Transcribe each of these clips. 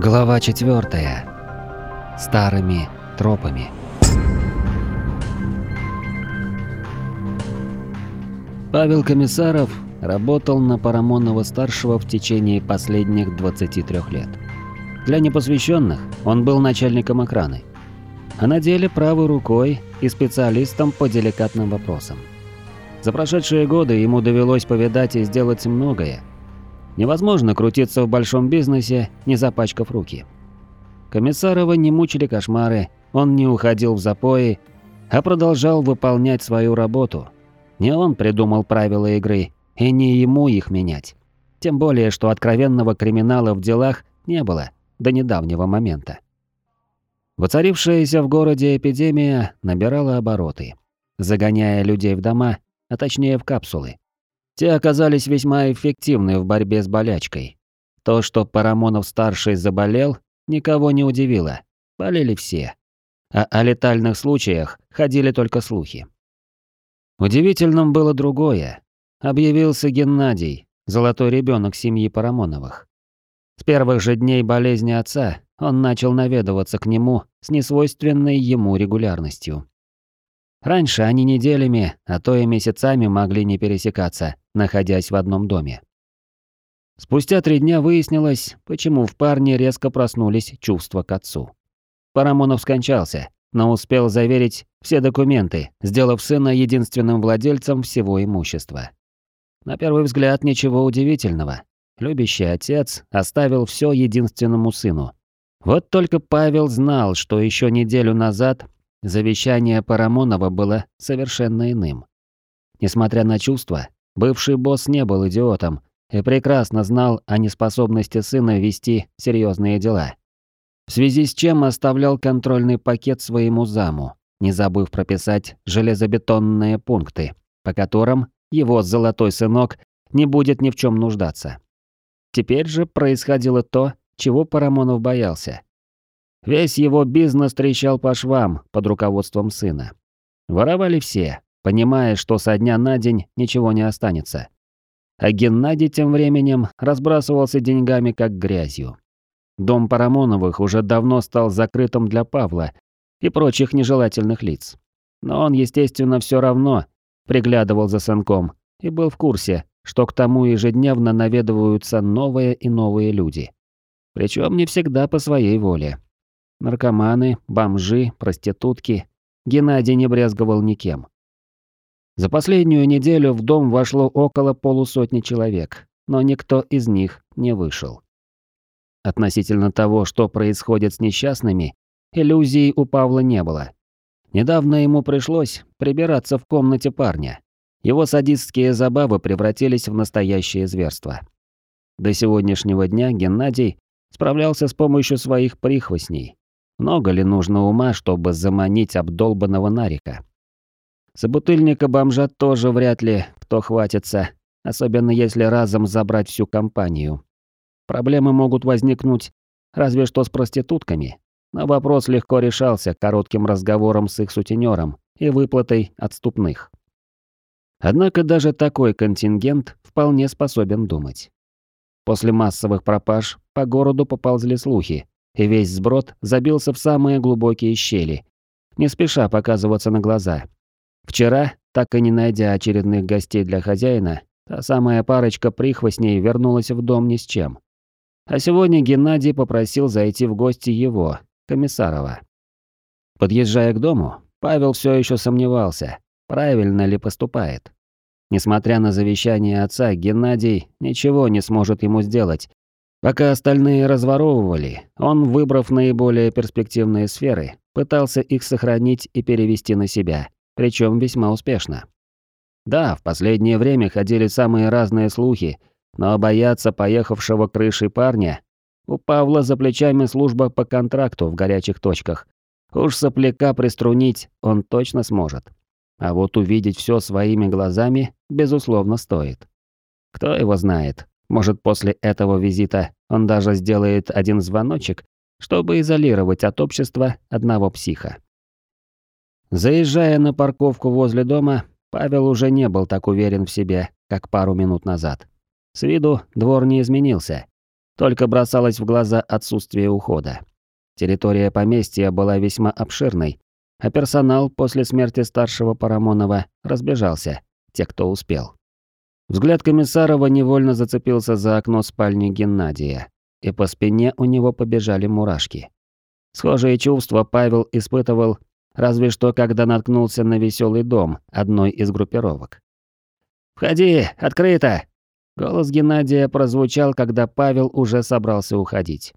Глава 4. Старыми тропами. Павел Комиссаров работал на Парамонова-старшего в течение последних 23 лет. Для непосвященных он был начальником охраны, а на деле правой рукой и специалистом по деликатным вопросам. За прошедшие годы ему довелось повидать и сделать многое, Невозможно крутиться в большом бизнесе, не запачкав руки. Комиссарова не мучили кошмары, он не уходил в запои, а продолжал выполнять свою работу. Не он придумал правила игры, и не ему их менять. Тем более, что откровенного криминала в делах не было до недавнего момента. Воцарившаяся в городе эпидемия набирала обороты, загоняя людей в дома, а точнее в капсулы. Те оказались весьма эффективны в борьбе с болячкой. То, что Парамонов-старший заболел, никого не удивило. Болели все. А о летальных случаях ходили только слухи. Удивительным было другое. Объявился Геннадий, золотой ребенок семьи Парамоновых. С первых же дней болезни отца он начал наведываться к нему с несвойственной ему регулярностью. Раньше они неделями, а то и месяцами могли не пересекаться, находясь в одном доме. Спустя три дня выяснилось, почему в парне резко проснулись чувства к отцу. Парамонов скончался, но успел заверить все документы, сделав сына единственным владельцем всего имущества. На первый взгляд ничего удивительного. Любящий отец оставил все единственному сыну. Вот только Павел знал, что еще неделю назад Завещание Парамонова было совершенно иным. Несмотря на чувства, бывший босс не был идиотом и прекрасно знал о неспособности сына вести серьезные дела. В связи с чем оставлял контрольный пакет своему заму, не забыв прописать железобетонные пункты, по которым его золотой сынок не будет ни в чем нуждаться. Теперь же происходило то, чего Парамонов боялся. Весь его бизнес трещал по швам под руководством сына. Воровали все, понимая, что со дня на день ничего не останется. А Геннадий тем временем разбрасывался деньгами как грязью. Дом Парамоновых уже давно стал закрытым для Павла и прочих нежелательных лиц. Но он, естественно, все равно приглядывал за сынком и был в курсе, что к тому ежедневно наведываются новые и новые люди. Причем не всегда по своей воле. Наркоманы, бомжи, проститутки. Геннадий не брезговал никем. За последнюю неделю в дом вошло около полусотни человек, но никто из них не вышел. Относительно того, что происходит с несчастными, иллюзий у Павла не было. Недавно ему пришлось прибираться в комнате парня. Его садистские забавы превратились в настоящее зверство. До сегодняшнего дня Геннадий справлялся с помощью своих прихвостней, много ли нужно ума, чтобы заманить обдолбанного нарика? Собутыльника бомжа тоже вряд ли кто хватится, особенно если разом забрать всю компанию. Проблемы могут возникнуть разве что с проститутками, но вопрос легко решался коротким разговором с их сутенером и выплатой отступных. Однако даже такой контингент вполне способен думать. После массовых пропаж по городу поползли слухи, и весь сброд забился в самые глубокие щели, не спеша показываться на глаза. Вчера, так и не найдя очередных гостей для хозяина, та самая парочка прихвостней вернулась в дом ни с чем. А сегодня Геннадий попросил зайти в гости его, Комиссарова. Подъезжая к дому, Павел все еще сомневался, правильно ли поступает. Несмотря на завещание отца, Геннадий ничего не сможет ему сделать, Пока остальные разворовывали, он, выбрав наиболее перспективные сферы, пытался их сохранить и перевести на себя, причем весьма успешно. Да, в последнее время ходили самые разные слухи, но бояться поехавшего крыши парня у Павла за плечами служба по контракту в горячих точках. Уж сопляка приструнить он точно сможет. А вот увидеть все своими глазами, безусловно, стоит. Кто его знает, может, после этого визита он даже сделает один звоночек, чтобы изолировать от общества одного психа. Заезжая на парковку возле дома, Павел уже не был так уверен в себе, как пару минут назад. С виду двор не изменился. только бросалось в глаза отсутствие ухода. Территория поместья была весьма обширной, а персонал после смерти старшего Парамонова разбежался, те, кто успел. Взгляд Комиссарова невольно зацепился за окно спальни Геннадия, и по спине у него побежали мурашки. Схожие чувства Павел испытывал разве что когда наткнулся на веселый дом одной из группировок. «Входи, открыто!» Голос Геннадия прозвучал, когда Павел уже собрался уходить.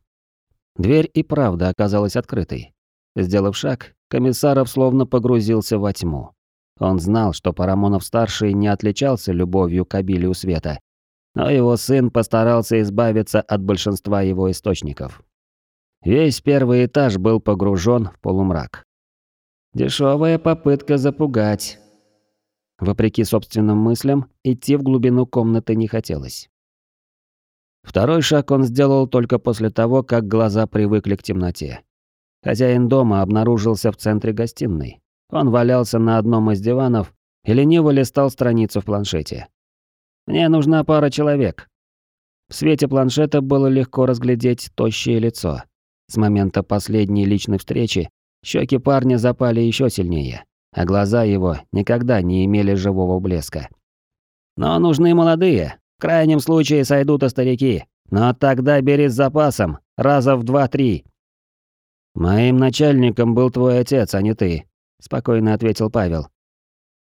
Дверь и правда оказалась открытой. Сделав шаг, Комиссаров словно погрузился во тьму. Он знал, что Парамонов-старший не отличался любовью к обилию света, но его сын постарался избавиться от большинства его источников. Весь первый этаж был погружен в полумрак. Дешевая попытка запугать. Вопреки собственным мыслям, идти в глубину комнаты не хотелось. Второй шаг он сделал только после того, как глаза привыкли к темноте. Хозяин дома обнаружился в центре гостиной. Он валялся на одном из диванов и лениво листал страницу в планшете. «Мне нужна пара человек». В свете планшета было легко разглядеть тощее лицо. С момента последней личной встречи щеки парня запали еще сильнее, а глаза его никогда не имели живого блеска. «Но нужны молодые. В крайнем случае сойдут и старики. Но тогда бери с запасом, раза в два-три». «Моим начальником был твой отец, а не ты», спокойно ответил Павел.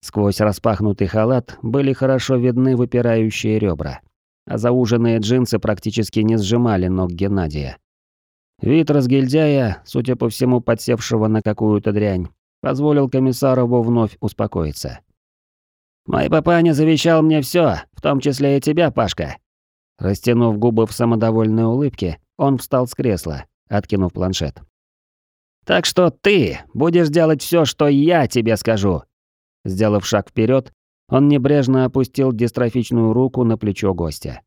Сквозь распахнутый халат были хорошо видны выпирающие ребра, а зауженные джинсы практически не сжимали ног Геннадия. Вид разгильдяя, судя по всему подсевшего на какую-то дрянь, позволил комиссарову вновь успокоиться. «Мой папаня завещал мне все, в том числе и тебя, Пашка». Растянув губы в самодовольной улыбке, он встал с кресла, откинув планшет. Так что ты будешь делать все, что я тебе скажу». Сделав шаг вперед, он небрежно опустил дистрофичную руку на плечо гостя.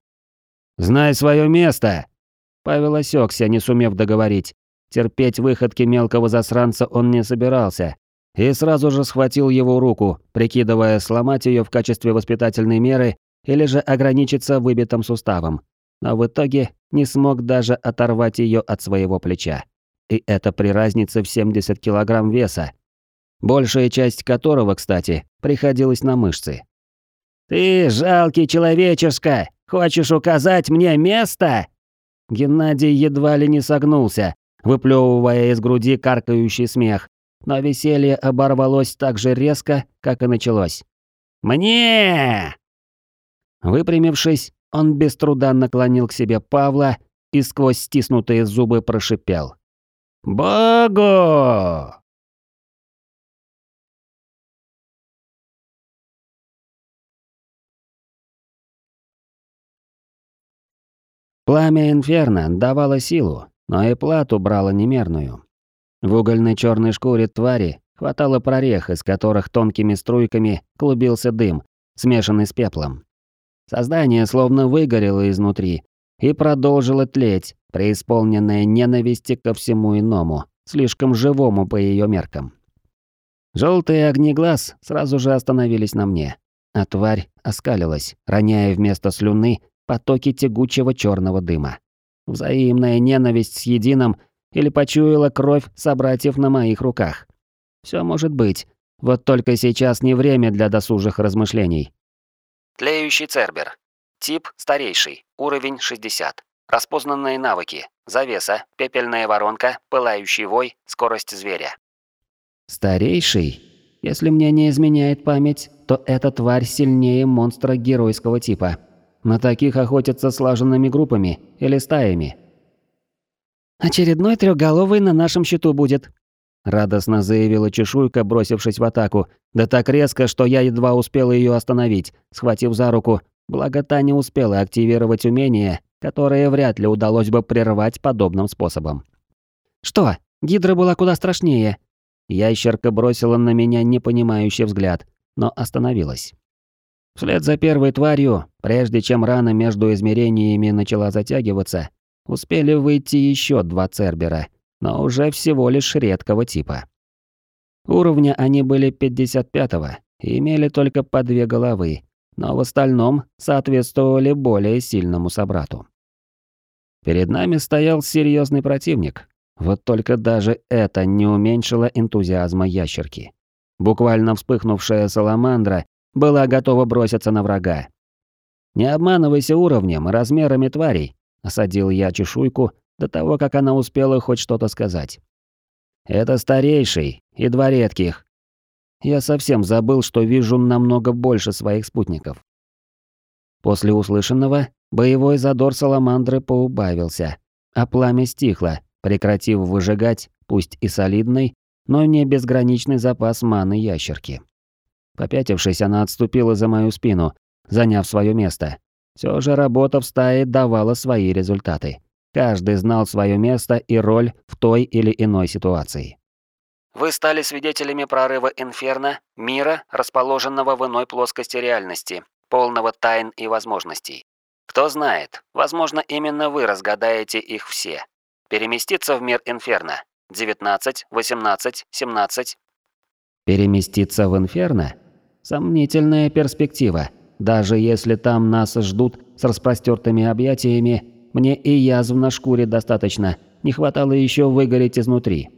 «Знай свое место!» Павел осекся, не сумев договорить. Терпеть выходки мелкого засранца он не собирался, и сразу же схватил его руку, прикидывая сломать ее в качестве воспитательной меры или же ограничиться выбитым суставом. Но в итоге не смог даже оторвать ее от своего плеча. И это при разнице в 70 килограмм веса, большая часть которого, кстати, приходилась на мышцы. «Ты, жалкий человечишка, хочешь указать мне место?» Геннадий едва ли не согнулся, выплевывая из груди каркающий смех, но веселье оборвалось так же резко, как и началось. «Мне!» Выпрямившись, он без труда наклонил к себе Павла и сквозь стиснутые зубы прошипел. Богу! Пламя Инферно давало силу, но и плату брало немерную. В угольной черной шкуре твари хватало прорех, из которых тонкими струйками клубился дым, смешанный с пеплом. Создание словно выгорело изнутри и продолжило тлеть, преисполненная ненависти ко всему иному, слишком живому по ее меркам. Желтые огни глаз сразу же остановились на мне, а тварь оскалилась, роняя вместо слюны потоки тягучего черного дыма. Взаимная ненависть с единым или почуяла кровь собратьев на моих руках. Все может быть, вот только сейчас не время для досужих размышлений. Тлеющий Цербер. Тип старейший. Уровень 60. Распознанные навыки. Завеса, пепельная воронка, пылающий вой, скорость зверя. Старейший? Если мне не изменяет память, то эта тварь сильнее монстра геройского типа. На таких охотятся слаженными группами или стаями. «Очередной трехголовый на нашем счету будет», — радостно заявила чешуйка, бросившись в атаку, да так резко, что я едва успел ее остановить, схватив за руку, благо та не успела активировать умение, которые вряд ли удалось бы прервать подобным способом. «Что? Гидра была куда страшнее». Ящерка бросила на меня непонимающий взгляд, но остановилась. Вслед за первой тварью, прежде чем рана между измерениями начала затягиваться, успели выйти еще два цербера, но уже всего лишь редкого типа. Уровня они были 55-го и имели только по две головы, но в остальном соответствовали более сильному собрату. Перед нами стоял серьезный противник. Вот только даже это не уменьшило энтузиазма ящерки. Буквально вспыхнувшая саламандра была готова броситься на врага. «Не обманывайся уровнем и размерами тварей», — осадил я чешуйку до того, как она успела хоть что-то сказать. «Это старейший и два редких». Я совсем забыл, что вижу намного больше своих спутников. После услышанного боевой задор саламандры поубавился, а пламя стихло, прекратив выжигать, пусть и солидный, но не безграничный запас маны ящерки. Попятившись, она отступила за мою спину, заняв свое место. Все же работа в стае давала свои результаты. Каждый знал свое место и роль в той или иной ситуации. Вы стали свидетелями прорыва Инферно, мира, расположенного в иной плоскости реальности, полного тайн и возможностей. Кто знает, возможно, именно вы разгадаете их все. Переместиться в мир Инферно. 19, 18, 17. Переместиться в Инферно? Сомнительная перспектива. Даже если там нас ждут с распростертыми объятиями, мне и язв на шкуре достаточно. Не хватало еще выгореть изнутри.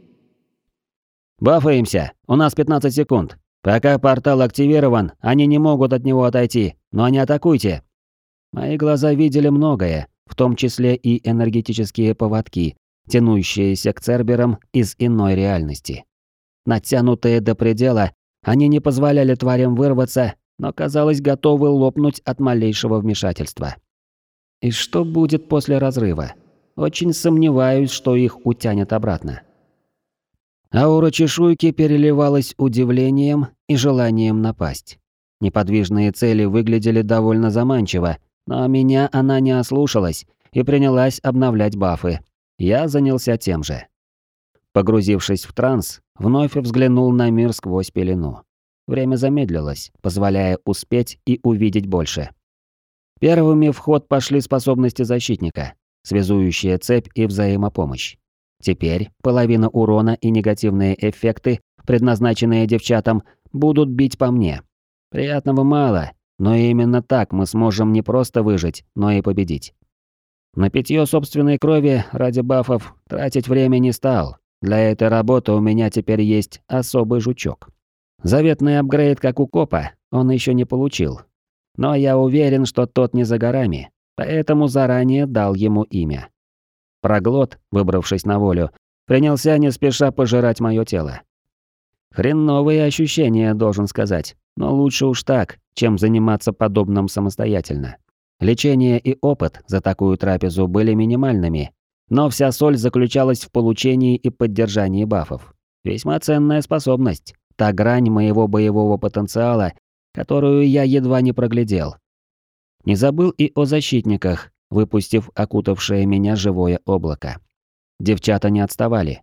«Бафаемся. У нас 15 секунд. Пока портал активирован, они не могут от него отойти, но не атакуйте». Мои глаза видели многое, в том числе и энергетические поводки, тянущиеся к церберам из иной реальности. Натянутые до предела, они не позволяли тварям вырваться, но казалось готовы лопнуть от малейшего вмешательства. И что будет после разрыва? Очень сомневаюсь, что их утянет обратно. Аура чешуйки переливалась удивлением и желанием напасть. Неподвижные цели выглядели довольно заманчиво, но меня она не ослушалась и принялась обновлять бафы. Я занялся тем же. Погрузившись в транс, вновь взглянул на мир сквозь пелену. Время замедлилось, позволяя успеть и увидеть больше. Первыми в ход пошли способности защитника, связующая цепь и взаимопомощь. Теперь половина урона и негативные эффекты, предназначенные девчатам, будут бить по мне. Приятного мало, но именно так мы сможем не просто выжить, но и победить. На питье собственной крови ради бафов тратить время не стал. Для этой работы у меня теперь есть особый жучок. Заветный апгрейд, как у копа, он еще не получил, но я уверен, что тот не за горами, поэтому заранее дал ему имя. Проглот, выбравшись на волю, принялся не спеша пожирать мое тело. Хреновые ощущения, должен сказать, но лучше уж так, чем заниматься подобным самостоятельно. Лечение и опыт за такую трапезу были минимальными, но вся соль заключалась в получении и поддержании бафов. Весьма ценная способность, та грань моего боевого потенциала, которую я едва не проглядел. Не забыл и о защитниках, выпустив окутавшее меня живое облако. Девчата не отставали.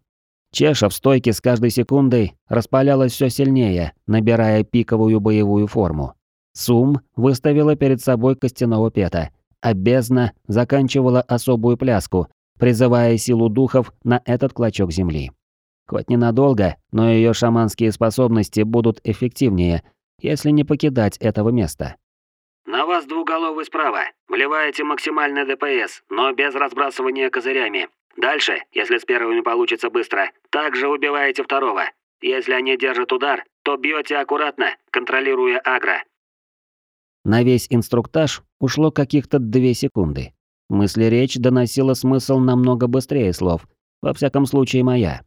Чеша в стойке с каждой секундой распалялась все сильнее, набирая пиковую боевую форму. Сум выставила перед собой костяного пета, а бездна заканчивала особую пляску, призывая силу духов на этот клочок земли. Хоть ненадолго, но ее шаманские способности будут эффективнее, если не покидать этого места. «На вас двуголовый справа. Вливаете максимальный ДПС, но без разбрасывания козырями. Дальше, если с первыми получится быстро, также убиваете второго. Если они держат удар, то бьете аккуратно, контролируя агро». На весь инструктаж ушло каких-то две секунды. Мысли речь доносила смысл намного быстрее слов, во всяком случае моя.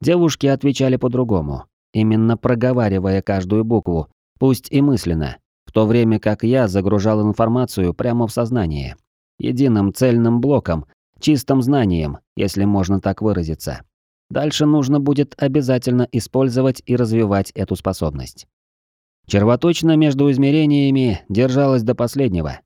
Девушки отвечали по-другому именно проговаривая каждую букву, пусть и мысленно, в то время как я загружал информацию прямо в сознание. Единым цельным блоком, чистым знанием, если можно так выразиться. Дальше нужно будет обязательно использовать и развивать эту способность. Червоточина между измерениями держалась до последнего.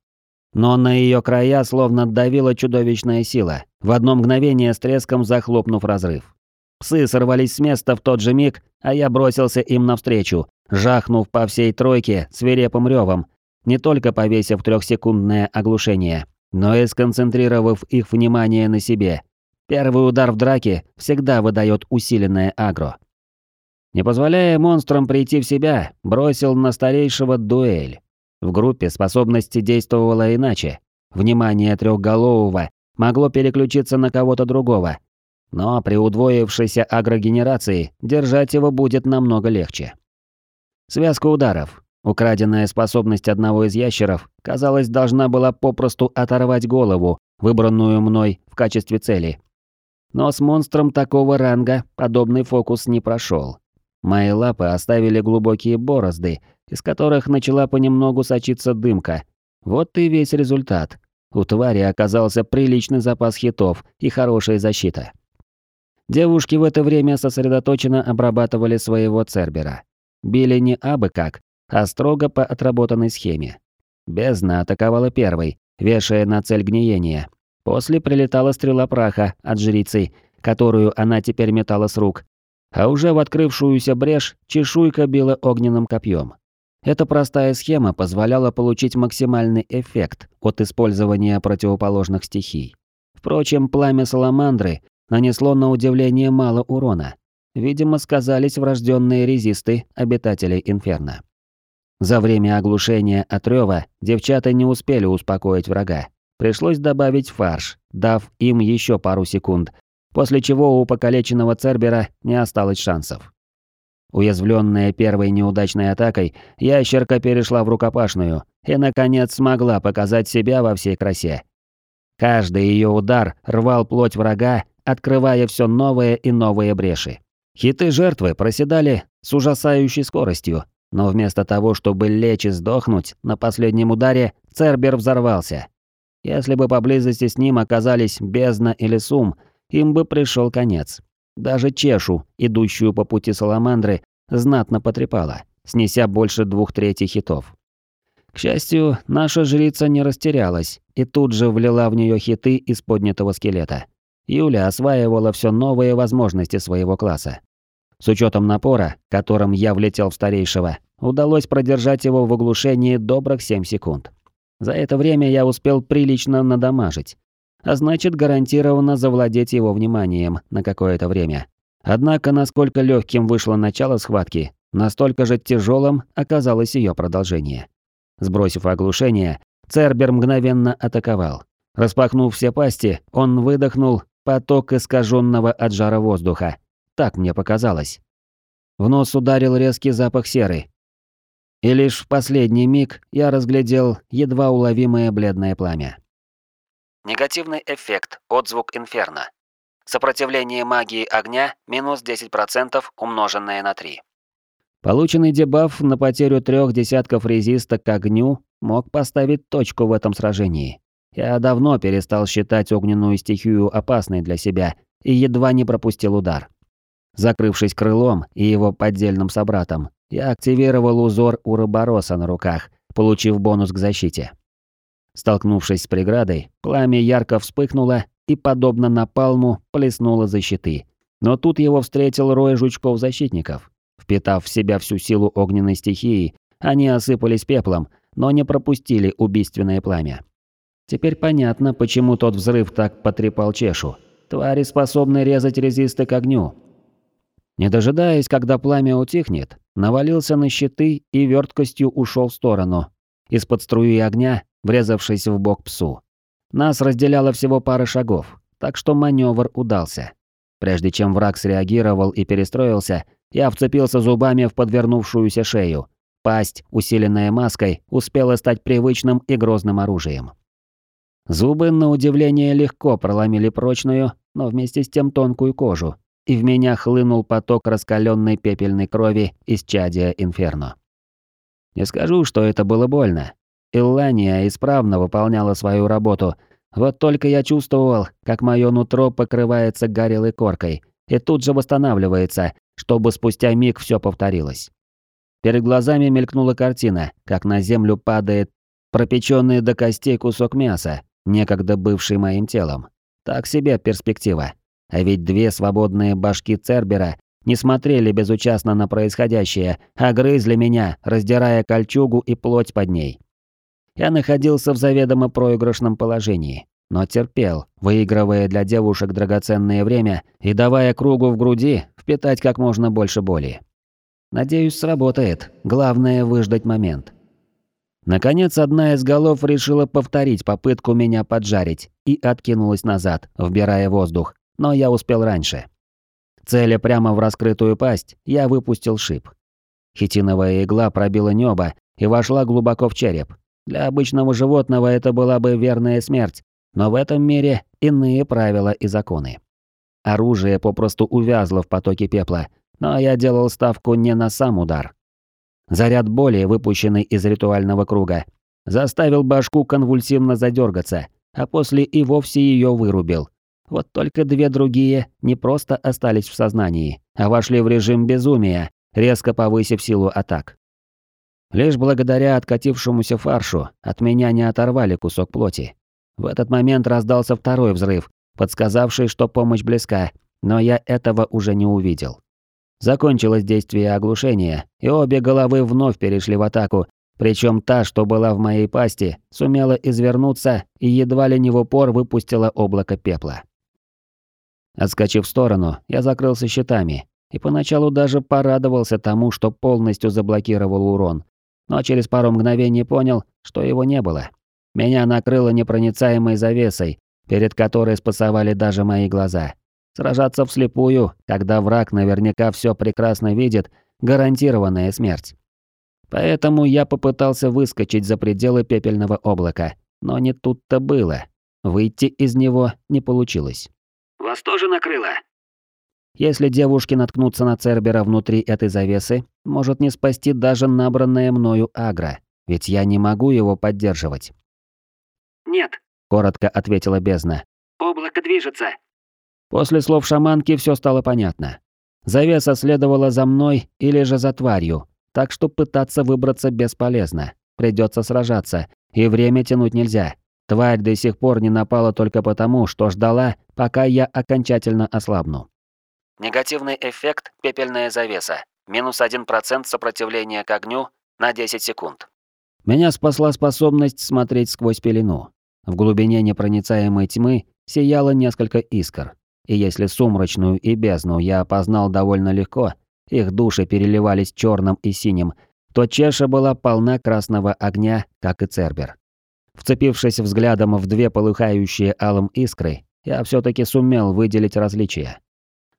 Но на ее края словно давила чудовищная сила, в одно мгновение с треском захлопнув разрыв. Псы сорвались с места в тот же миг, а я бросился им навстречу, жахнув по всей тройке свирепым ревом, не только повесив трехсекундное оглушение, но и сконцентрировав их внимание на себе. Первый удар в драке всегда выдает усиленное агро. Не позволяя монстрам прийти в себя, бросил на старейшего дуэль. В группе способности действовала иначе. Внимание трехголового могло переключиться на кого-то другого. Но при удвоившейся агрогенерации держать его будет намного легче. Связка ударов. Украденная способность одного из ящеров, казалось, должна была попросту оторвать голову, выбранную мной в качестве цели. Но с монстром такого ранга подобный фокус не прошел. Мои лапы оставили глубокие борозды, из которых начала понемногу сочиться дымка. Вот и весь результат. У твари оказался приличный запас хитов и хорошая защита. Девушки в это время сосредоточенно обрабатывали своего Цербера. Били не абы как, а строго по отработанной схеме. Бездна атаковала первой, вешая на цель гниение. После прилетала стрела праха от жрицы, которую она теперь метала с рук. А уже в открывшуюся брешь чешуйка била огненным копьем. Эта простая схема позволяла получить максимальный эффект от использования противоположных стихий. Впрочем, пламя саламандры нанесло на удивление мало урона. Видимо, сказались врожденные резисты обитателей Инферно. За время оглушения от рёва девчата не успели успокоить врага. Пришлось добавить фарш, дав им еще пару секунд, после чего у покалеченного Цербера не осталось шансов. Уязвленная первой неудачной атакой, ящерка перешла в рукопашную и, наконец, смогла показать себя во всей красе. Каждый ее удар рвал плоть врага, открывая все новые и новые бреши. Хиты жертвы проседали с ужасающей скоростью, но вместо того, чтобы лечь и сдохнуть на последнем ударе, Цербер взорвался. Если бы поблизости с ним оказались бездна или сум, им бы пришел конец. Даже чешу, идущую по пути саламандры, знатно потрепала, снеся больше двух третей хитов. К счастью, наша жрица не растерялась и тут же влила в нее хиты из поднятого скелета. Юля осваивала все новые возможности своего класса. С учетом напора, которым я влетел в старейшего, удалось продержать его в оглушении добрых 7 секунд. За это время я успел прилично надамажить, а значит гарантированно завладеть его вниманием на какое-то время. Однако, насколько легким вышло начало схватки, настолько же тяжелым оказалось ее продолжение. Сбросив оглушение, Цербер мгновенно атаковал. Распахнув все пасти, он выдохнул поток искаженного от жара воздуха. Так мне показалось. В нос ударил резкий запах серы. И лишь в последний миг я разглядел едва уловимое бледное пламя. Негативный эффект, отзвук инферно. Сопротивление магии огня минус 10% умноженное на 3. Полученный дебаф на потерю трех десятков резиста к огню мог поставить точку в этом сражении. Я давно перестал считать огненную стихию опасной для себя и едва не пропустил удар. Закрывшись крылом и его поддельным собратом, я активировал узор Уробороса на руках, получив бонус к защите. Столкнувшись с преградой, пламя ярко вспыхнуло и, подобно напалму, плеснуло за щиты. Но тут его встретил рой жучков-защитников. Впитав в себя всю силу огненной стихии, они осыпались пеплом, но не пропустили убийственное пламя. Теперь понятно, почему тот взрыв так потрепал чешу. Твари способны резать резисты к огню. Не дожидаясь, когда пламя утихнет, навалился на щиты и верткостью ушел в сторону. Из-под струи огня врезавшись в бок псу. Нас разделяло всего пара шагов, так что маневр удался. Прежде чем враг среагировал и перестроился, я вцепился зубами в подвернувшуюся шею. Пасть, усиленная маской, успела стать привычным и грозным оружием. Зубы, на удивление, легко проломили прочную, но вместе с тем тонкую кожу, и в меня хлынул поток раскаленной пепельной крови из чадия Инферно. Не скажу, что это было больно, Иллания исправно выполняла свою работу. Вот только я чувствовал, как мое нутро покрывается горелой коркой и тут же восстанавливается, чтобы спустя миг все повторилось. Перед глазами мелькнула картина, как на землю падает пропеченный до костей кусок мяса, некогда бывший моим телом. Так себе перспектива. А ведь две свободные башки Цербера не смотрели безучастно на происходящее, а грызли меня, раздирая кольчугу и плоть под ней. Я находился в заведомо проигрышном положении, но терпел, выигрывая для девушек драгоценное время и давая кругу в груди впитать как можно больше боли. Надеюсь, сработает. Главное выждать момент. Наконец, одна из голов решила повторить попытку меня поджарить и откинулась назад, вбирая воздух, но я успел раньше. Целя прямо в раскрытую пасть, я выпустил шип. Хитиновая игла пробила небо и вошла глубоко в череп. Для обычного животного это была бы верная смерть, но в этом мире иные правила и законы. Оружие попросту увязло в потоке пепла, но я делал ставку не на сам удар. Заряд боли, выпущенный из ритуального круга, заставил башку конвульсивно задергаться, а после и вовсе ее вырубил. Вот только две другие не просто остались в сознании, а вошли в режим безумия, резко повысив силу атак. Лишь благодаря откатившемуся фаршу от меня не оторвали кусок плоти. В этот момент раздался второй взрыв, подсказавший, что помощь близка, но я этого уже не увидел. Закончилось действие оглушения, и обе головы вновь перешли в атаку, причем та, что была в моей пасти, сумела извернуться и едва ли не в упор выпустила облако пепла. Отскочив в сторону, я закрылся щитами и поначалу даже порадовался тому, что полностью заблокировал урон, но через пару мгновений понял, что его не было. Меня накрыло непроницаемой завесой, перед которой спасовали даже мои глаза. Сражаться вслепую, когда враг наверняка все прекрасно видит, гарантированная смерть. Поэтому я попытался выскочить за пределы пепельного облака, но не тут-то было. Выйти из него не получилось. «Вас тоже накрыло?» Если девушки наткнутся на Цербера внутри этой завесы, может не спасти даже набранное мною агро, ведь я не могу его поддерживать. «Нет», — коротко ответила бездна. «Облако движется». После слов шаманки все стало понятно. Завеса следовала за мной или же за тварью, так что пытаться выбраться бесполезно. Придется сражаться, и время тянуть нельзя. Тварь до сих пор не напала только потому, что ждала, пока я окончательно ослабну. Негативный эффект «Пепельная завеса». Минус 1% сопротивления к огню на 10 секунд. Меня спасла способность смотреть сквозь пелену. В глубине непроницаемой тьмы сияло несколько искр. И если сумрачную и бездну я опознал довольно легко, их души переливались черным и синим, то чаша была полна красного огня, как и Цербер. Вцепившись взглядом в две полыхающие алым искры, я все таки сумел выделить различия.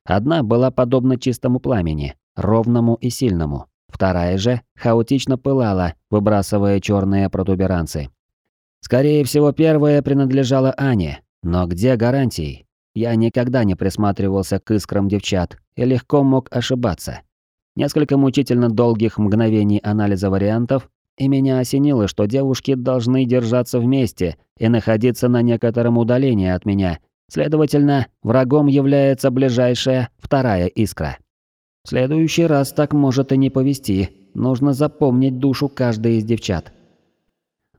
Одна была подобна чистому пламени, ровному и сильному. Вторая же хаотично пылала, выбрасывая черные протуберанцы. Скорее всего, первая принадлежала Ане, но где гарантии? Я никогда не присматривался к искрам девчат и легко мог ошибаться. Несколько мучительно долгих мгновений анализа вариантов, и меня осенило, что девушки должны держаться вместе и находиться на некотором удалении от меня, Следовательно, врагом является ближайшая вторая искра. В следующий раз так может и не повести. Нужно запомнить душу каждой из девчат.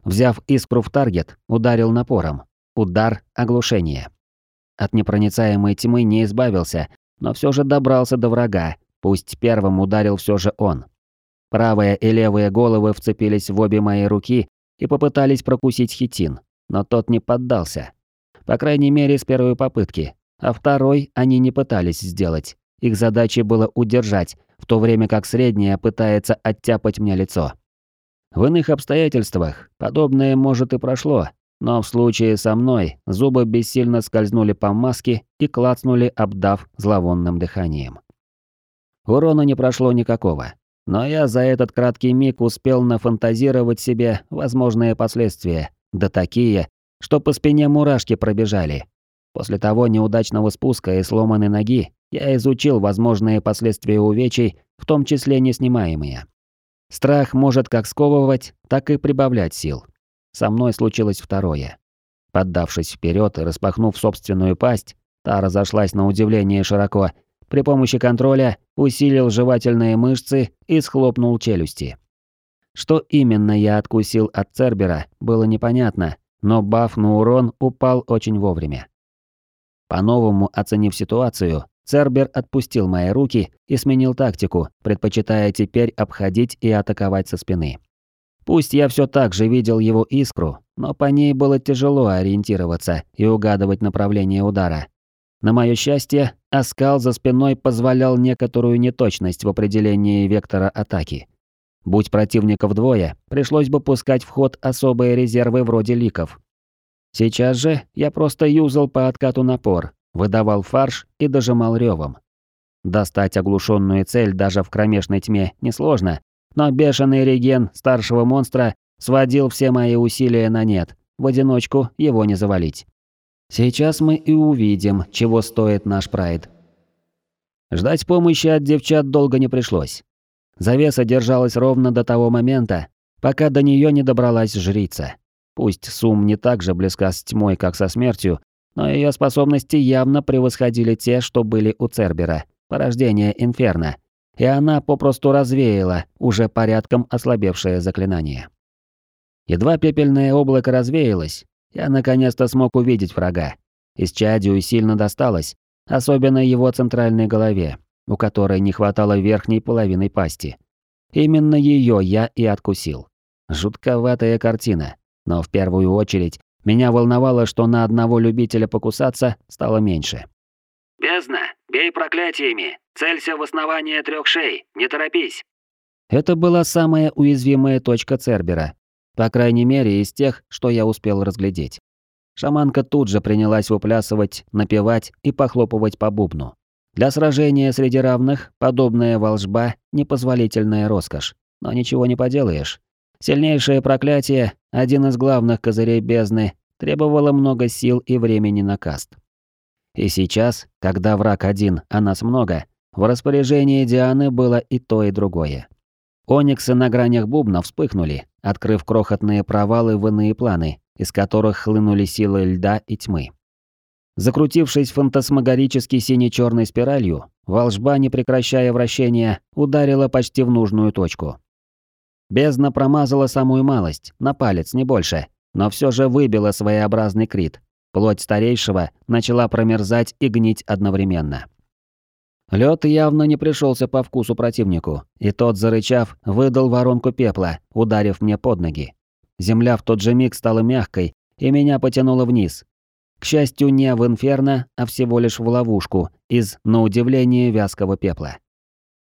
Взяв искру в таргет, ударил напором. Удар оглушения. От непроницаемой тьмы не избавился, но все же добрался до врага. Пусть первым ударил все же он. Правая и левая головы вцепились в обе мои руки и попытались прокусить хитин, но тот не поддался. По крайней мере, с первой попытки. А второй они не пытались сделать. Их задачей было удержать, в то время как средняя пытается оттяпать мне лицо. В иных обстоятельствах подобное может и прошло, но в случае со мной зубы бессильно скользнули по маске и клацнули, обдав зловонным дыханием. Урона не прошло никакого, но я за этот краткий миг успел нафантазировать себе возможные последствия, да такие, что по спине мурашки пробежали. После того неудачного спуска и сломанной ноги я изучил возможные последствия увечий, в том числе неснимаемые. Страх может как сковывать, так и прибавлять сил. Со мной случилось второе. Поддавшись вперед и распахнув собственную пасть, та разошлась на удивление широко, при помощи контроля усилил жевательные мышцы и схлопнул челюсти. Что именно я откусил от Цербера, было непонятно, но баф на урон упал очень вовремя. По-новому оценив ситуацию, Цербер отпустил мои руки и сменил тактику, предпочитая теперь обходить и атаковать со спины. Пусть я все так же видел его искру, но по ней было тяжело ориентироваться и угадывать направление удара. На мое счастье, оскал за спиной позволял некоторую неточность в определении вектора атаки. Будь противников двое, пришлось бы пускать в ход особые резервы вроде ликов. Сейчас же я просто юзал по откату напор, выдавал фарш и дожимал ревом. Достать оглушенную цель даже в кромешной тьме несложно, но бешеный реген старшего монстра сводил все мои усилия на нет. В одиночку его не завалить. Сейчас мы и увидим, чего стоит наш прайд. Ждать помощи от девчат долго не пришлось. Завеса держалась ровно до того момента, пока до нее не добралась жрица. Пусть Сум не так же близка с тьмой, как со смертью, но ее способности явно превосходили те, что были у Цербера, порождение Инферно, и она попросту развеяла уже порядком ослабевшее заклинание. Едва пепельное облако развеялось, я наконец-то смог увидеть врага. Исчадию сильно досталось, особенно его центральной голове, у которой не хватало верхней половины пасти. Именно ее я и откусил. Жутковатая картина, но в первую очередь меня волновало, что на одного любителя покусаться стало меньше. «Бездна, бей проклятиями! Целься в основание трех шей! Не торопись!» Это была самая уязвимая точка Цербера, по крайней мере из тех, что я успел разглядеть. Шаманка тут же принялась выплясывать, напевать и похлопывать по бубну. Для сражения среди равных подобная волжба – непозволительная роскошь. Но ничего не поделаешь. Сильнейшее проклятие, один из главных козырей бездны, требовало много сил и времени на каст. И сейчас, когда враг один, а нас много, в распоряжении Дианы было и то, и другое. Ониксы на гранях бубна вспыхнули, открыв крохотные провалы в иные планы, из которых хлынули силы льда и тьмы. Закрутившись фантасмагорически сине-черной спиралью, волжба, не прекращая вращения, ударила почти в нужную точку. Бездна промазала самую малость, на палец, не больше, но все же выбила своеобразный крит. Плоть старейшего начала промерзать и гнить одновременно. Лед явно не пришелся по вкусу противнику, и тот, зарычав, выдал воронку пепла, ударив мне под ноги. Земля в тот же миг стала мягкой, и меня потянуло вниз, к счастью, не в инферно, а всего лишь в ловушку из, на удивление, вязкого пепла.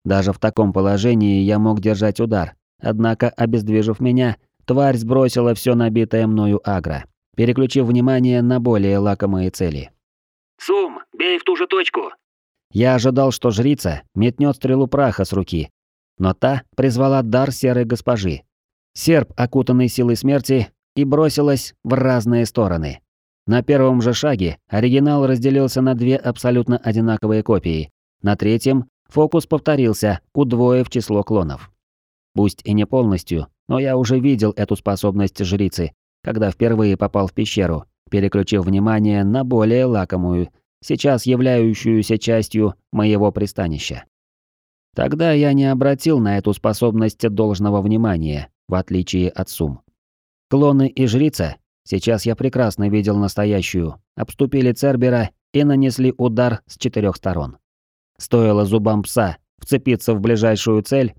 Даже в таком положении я мог держать удар, однако, обездвижив меня, тварь сбросила все набитое мною агро, переключив внимание на более лакомые цели. «Сум, бей в ту же точку!» Я ожидал, что жрица метнет стрелу праха с руки, но та призвала дар серой госпожи. Серп, окутанный силой смерти, и бросилась в разные стороны. На первом же шаге оригинал разделился на две абсолютно одинаковые копии. На третьем фокус повторился, удвоив число клонов. Пусть и не полностью, но я уже видел эту способность жрицы, когда впервые попал в пещеру, переключив внимание на более лакомую, сейчас являющуюся частью моего пристанища. Тогда я не обратил на эту способность должного внимания, в отличие от сум. Клоны и жрица Сейчас я прекрасно видел настоящую. Обступили Цербера и нанесли удар с четырех сторон. Стоило зубам пса вцепиться в ближайшую цель,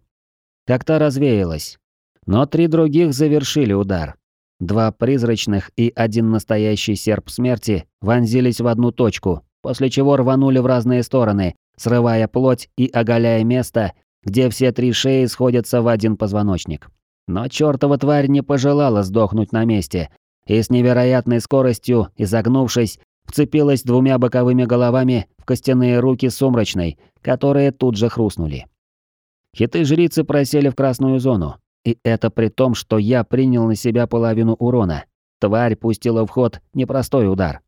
как та развеялась. Но три других завершили удар. Два призрачных и один настоящий серп смерти вонзились в одну точку, после чего рванули в разные стороны, срывая плоть и оголяя место, где все три шеи сходятся в один позвоночник. Но чёртова тварь не пожелала сдохнуть на месте, и с невероятной скоростью, изогнувшись, вцепилась двумя боковыми головами в костяные руки сумрачной, которые тут же хрустнули. Хиты жрицы просели в красную зону, и это при том, что я принял на себя половину урона. Тварь пустила в ход непростой удар.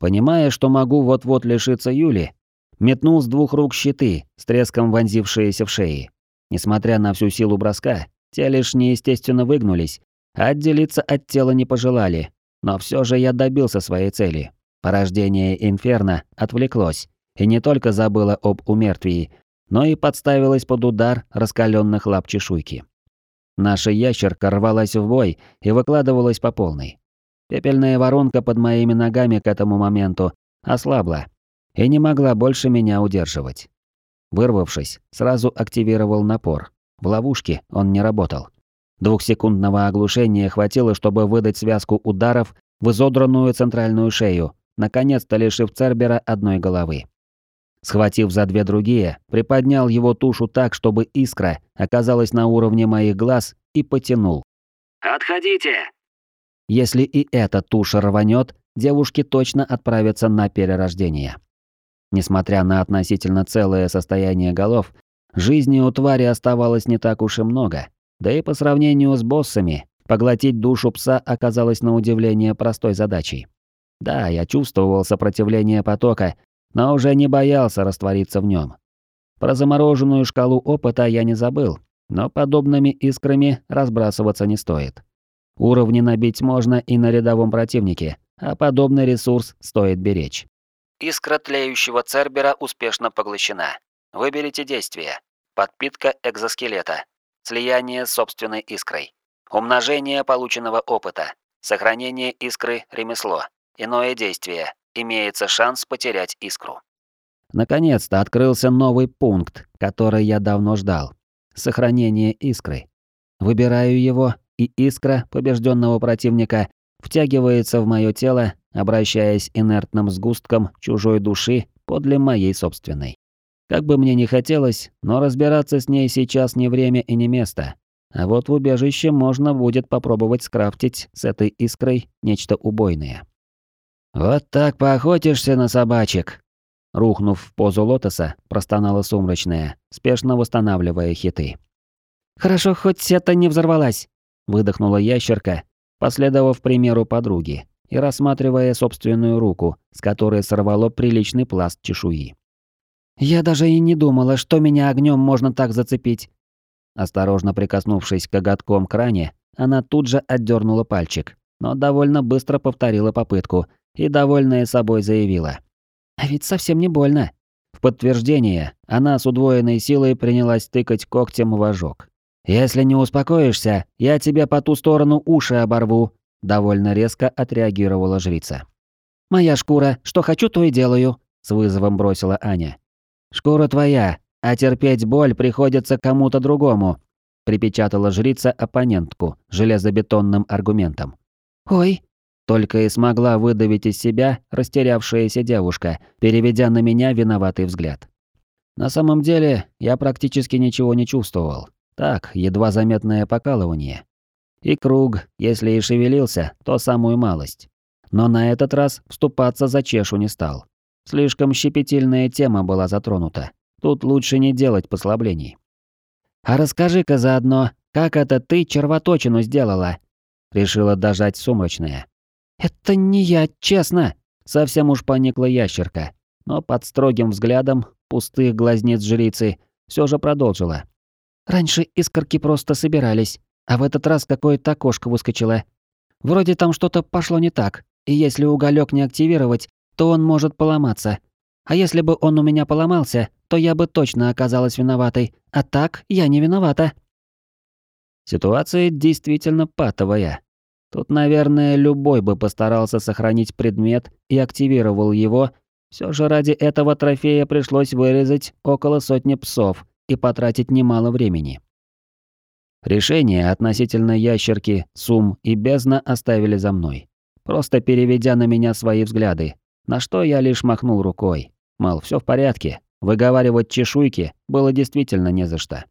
Понимая, что могу вот-вот лишиться Юли, метнул с двух рук щиты, с треском вонзившиеся в шеи. Несмотря на всю силу броска, те лишь неестественно выгнулись, Отделиться от тела не пожелали, но все же я добился своей цели. Порождение Инферно отвлеклось и не только забыло об умертвии, но и подставилось под удар раскаленных лап чешуйки. Наша ящерка рвалась в бой и выкладывалась по полной. Пепельная воронка под моими ногами к этому моменту ослабла и не могла больше меня удерживать. Вырвавшись, сразу активировал напор. В ловушке он не работал. Двухсекундного оглушения хватило, чтобы выдать связку ударов в изодранную центральную шею, наконец-то лишив Цербера одной головы. Схватив за две другие, приподнял его тушу так, чтобы искра оказалась на уровне моих глаз и потянул. «Отходите!» Если и эта туша рванет, девушки точно отправятся на перерождение. Несмотря на относительно целое состояние голов, жизни у твари оставалось не так уж и много. Да и по сравнению с боссами, поглотить душу пса оказалось на удивление простой задачей. Да, я чувствовал сопротивление потока, но уже не боялся раствориться в нем. Про замороженную шкалу опыта я не забыл, но подобными искрами разбрасываться не стоит. Уровни набить можно и на рядовом противнике, а подобный ресурс стоит беречь. Искра тлеющего Цербера успешно поглощена. Выберите действие. Подпитка экзоскелета. Слияние с собственной искрой. Умножение полученного опыта. Сохранение искры ремесло. Иное действие. Имеется шанс потерять искру. Наконец-то открылся новый пункт, который я давно ждал. Сохранение искры. Выбираю его, и искра побежденного противника втягивается в мое тело, обращаясь инертным сгустком чужой души подле моей собственной. Как бы мне ни хотелось, но разбираться с ней сейчас не время и не место. А вот в убежище можно будет попробовать скрафтить с этой искрой нечто убойное. «Вот так поохотишься на собачек!» Рухнув в позу лотоса, простонала сумрачная, спешно восстанавливая хиты. «Хорошо, хоть это не взорвалась!» Выдохнула ящерка, последовав примеру подруги и рассматривая собственную руку, с которой сорвало приличный пласт чешуи. «Я даже и не думала, что меня огнем можно так зацепить!» Осторожно прикоснувшись коготком к ране, она тут же отдернула пальчик, но довольно быстро повторила попытку и, довольная собой, заявила. «А ведь совсем не больно». В подтверждение она с удвоенной силой принялась тыкать когтем в ожог. «Если не успокоишься, я тебе по ту сторону уши оборву», — довольно резко отреагировала жрица. «Моя шкура, что хочу, то и делаю», — с вызовом бросила Аня. «Шкура твоя, а терпеть боль приходится кому-то другому», — припечатала жрица оппонентку железобетонным аргументом. «Ой», — только и смогла выдавить из себя растерявшаяся девушка, переведя на меня виноватый взгляд. На самом деле, я практически ничего не чувствовал. Так, едва заметное покалывание. И круг, если и шевелился, то самую малость. Но на этот раз вступаться за чешу не стал. Слишком щепетильная тема была затронута. Тут лучше не делать послаблений. «А расскажи-ка заодно, как это ты червоточину сделала?» Решила дожать сумрачная. «Это не я, честно!» Совсем уж поникла ящерка. Но под строгим взглядом пустых глазниц жрицы все же продолжила. Раньше искорки просто собирались, а в этот раз какое-то окошко выскочило. Вроде там что-то пошло не так, и если уголек не активировать, то он может поломаться. А если бы он у меня поломался, то я бы точно оказалась виноватой, а так я не виновата. Ситуация действительно патовая. Тут, наверное, любой бы постарался сохранить предмет и активировал его. Все же ради этого трофея пришлось вырезать около сотни псов, и потратить немало времени. Решение относительно ящерки, сум и бездна оставили за мной, просто переведя на меня свои взгляды, на что я лишь махнул рукой. Мол, все в порядке, выговаривать чешуйки было действительно не за что.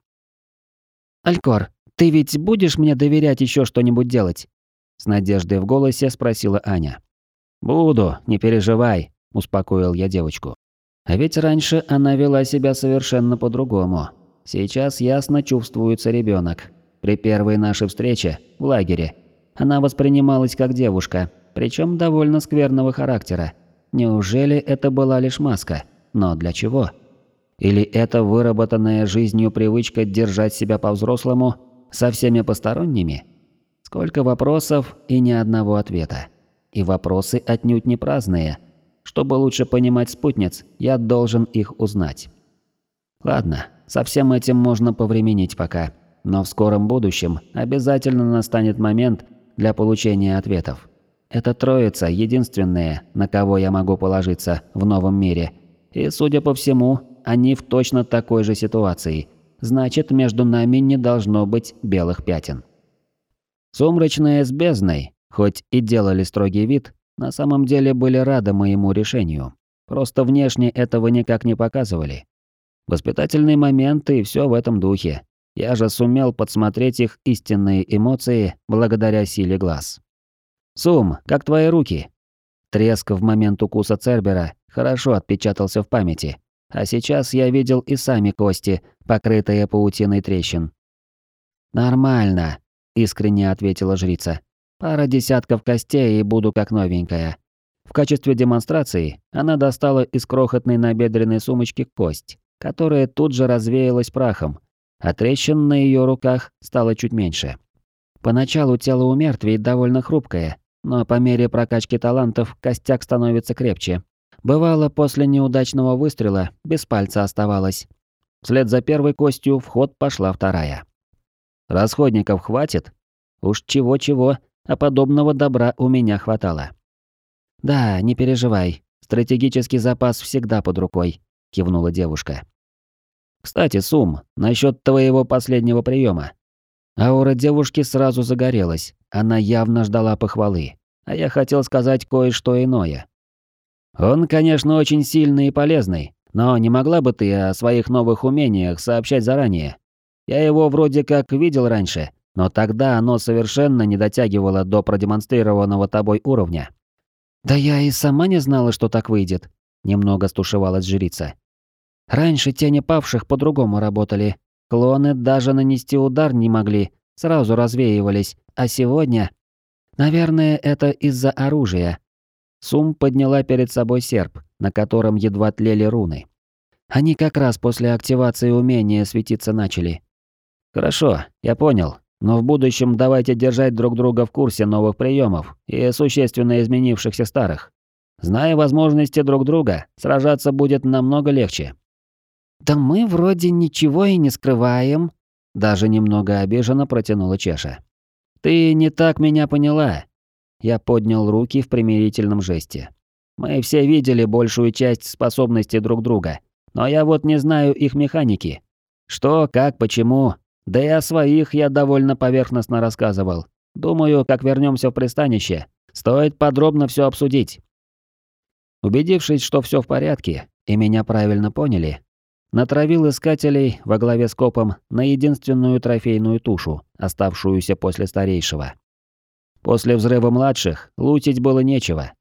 «Алькор, ты ведь будешь мне доверять еще что-нибудь делать?» С надеждой в голосе спросила Аня. «Буду, не переживай», – успокоил я девочку. А ведь раньше она вела себя совершенно по-другому. Сейчас ясно чувствуется ребенок. При первой нашей встрече в лагере она воспринималась как девушка, причем довольно скверного характера. Неужели это была лишь маска? Но для чего? Или это выработанная жизнью привычка держать себя по-взрослому со всеми посторонними? Сколько вопросов и ни одного ответа. И вопросы отнюдь не праздные – чтобы лучше понимать спутниц, я должен их узнать. Ладно, со всем этим можно повременить пока. Но в скором будущем обязательно настанет момент для получения ответов. Эта троица единственная, на кого я могу положиться в новом мире. И, судя по всему, они в точно такой же ситуации. Значит, между нами не должно быть белых пятен. Сумрачные с бездной, хоть и делали строгий вид, на самом деле были рады моему решению. Просто внешне этого никак не показывали. Воспитательные моменты и все в этом духе. Я же сумел подсмотреть их истинные эмоции благодаря силе глаз. «Сум, как твои руки?» Треск в момент укуса Цербера хорошо отпечатался в памяти, а сейчас я видел и сами кости, покрытые паутиной трещин. «Нормально», — искренне ответила жрица. «Пара десятков костей и буду как новенькая». В качестве демонстрации она достала из крохотной набедренной сумочки кость, которая тут же развеялась прахом, а трещин на ее руках стало чуть меньше. Поначалу тело у мертвей довольно хрупкое, но по мере прокачки талантов костяк становится крепче. Бывало, после неудачного выстрела без пальца оставалось. Вслед за первой костью в ход пошла вторая. Расходников хватит? Уж чего-чего, а подобного добра у меня хватало. «Да, не переживай, стратегический запас всегда под рукой», — кивнула девушка. «Кстати, Сум, насчет твоего последнего приема. Аура девушки сразу загорелась, она явно ждала похвалы, а я хотел сказать кое-что иное. Он, конечно, очень сильный и полезный, но не могла бы ты о своих новых умениях сообщать заранее? Я его вроде как видел раньше, но тогда оно совершенно не дотягивало до продемонстрированного тобой уровня. Да я и сама не знала, что так выйдет, немного стушевалась жрица. Раньше тени павших по-другому работали. Клоны даже нанести удар не могли, сразу развеивались, а сегодня... Наверное, это из-за оружия. Сум подняла перед собой серп, на котором едва тлели руны. Они как раз после активации умения светиться начали. Хорошо, я понял. Но в будущем давайте держать друг друга в курсе новых приемов и существенно изменившихся старых. Зная возможности друг друга, сражаться будет намного легче. Да мы вроде ничего и не скрываем, даже немного обиженно протянула Чеша. Ты не так меня поняла. Я поднял руки в примирительном жесте. Мы все видели большую часть способностей друг друга, но я вот не знаю их механики. Что, как, почему, да и о своих я довольно поверхностно рассказывал. Думаю, как вернемся в пристанище, стоит подробно все обсудить. Убедившись, что все в порядке и меня правильно поняли, натравил искателей во главе с копом на единственную трофейную тушу, оставшуюся после старейшего. После взрыва младших лутить было нечего.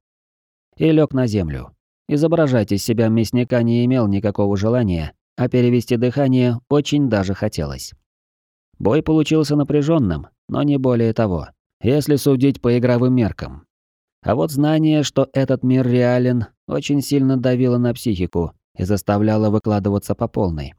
И лег на землю. Изображать из себя мясника не имел никакого желания, а перевести дыхание очень даже хотелось. Бой получился напряженным, но не более того, если судить по игровым меркам. А вот знание, что этот мир реален, очень сильно давило на психику и заставляло выкладываться по полной.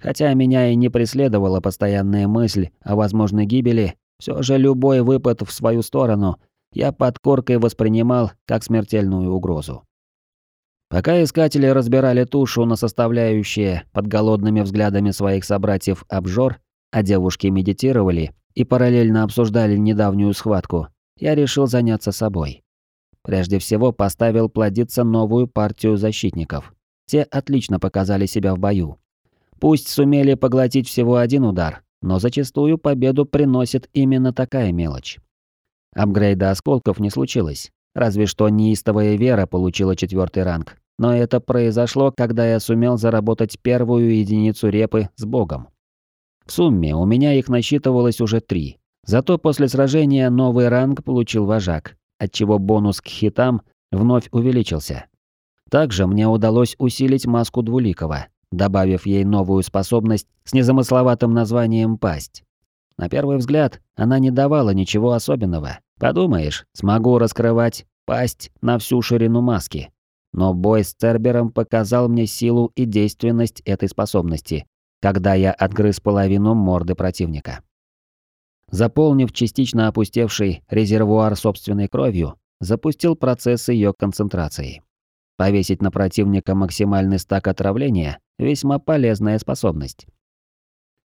Хотя меня и не преследовала постоянная мысль о возможной гибели, все же любой выпад в свою сторону я под коркой воспринимал как смертельную угрозу. Пока искатели разбирали тушу на составляющие под голодными взглядами своих собратьев обжор, а девушки медитировали и параллельно обсуждали недавнюю схватку, я решил заняться собой. Прежде всего поставил плодиться новую партию защитников. Те отлично показали себя в бою. Пусть сумели поглотить всего один удар, но зачастую победу приносит именно такая мелочь. Апгрейда осколков не случилось, разве что неистовая вера получила четвертый ранг. Но это произошло, когда я сумел заработать первую единицу репы с богом. В сумме у меня их насчитывалось уже три. Зато после сражения новый ранг получил вожак, отчего бонус к хитам вновь увеличился. Также мне удалось усилить маску Двуликова, добавив ей новую способность с незамысловатым названием «Пасть». На первый взгляд, она не давала ничего особенного. Подумаешь, смогу раскрывать пасть на всю ширину маски. Но бой с Цербером показал мне силу и действенность этой способности, когда я отгрыз половину морды противника. Заполнив частично опустевший резервуар собственной кровью, запустил процесс ее концентрации. Повесить на противника максимальный стак отравления – весьма полезная способность.